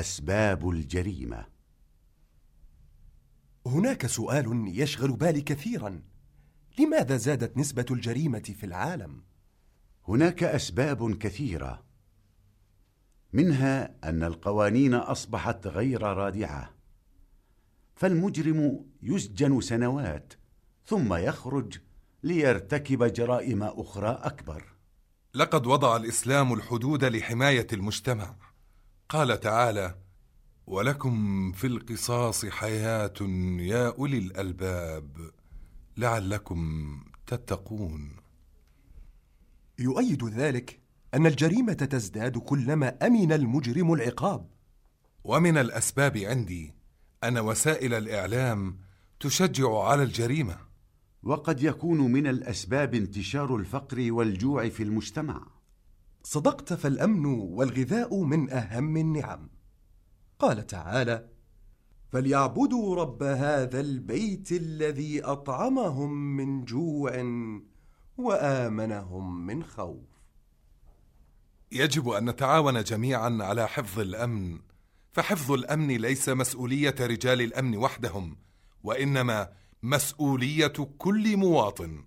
أسباب الجريمة. هناك سؤال يشغل بالي كثيرا. لماذا زادت نسبة الجريمة في العالم؟ هناك أسباب كثيرة. منها أن القوانين أصبحت غير رادعة. فالمجرم يسجن سنوات ثم يخرج ليرتكب جرائم أخرى أكبر. لقد وضع الإسلام الحدود لحماية المجتمع. قال تعالى ولكم في القصاص حياة يا أولي الألباب لعلكم تتقون. يؤيد ذلك أن الجريمة تزداد كلما أمن المجرم العقاب. ومن الأسباب عندي أن وسائل الإعلام تشجع على الجريمة. وقد يكون من الأسباب انتشار الفقر والجوع في المجتمع. صدقت فالأمن والغذاء من أهم النعم. قال تعالى فليعبدوا رب هذا البيت الذي أطعمهم من جوع وآمنهم من خوف. يجب أن نتعاون جميعا على حفظ الأمن فحفظ الأمن ليس مسؤولية رجال الأمن وحدهم وإنما مسؤولية كل مواطن.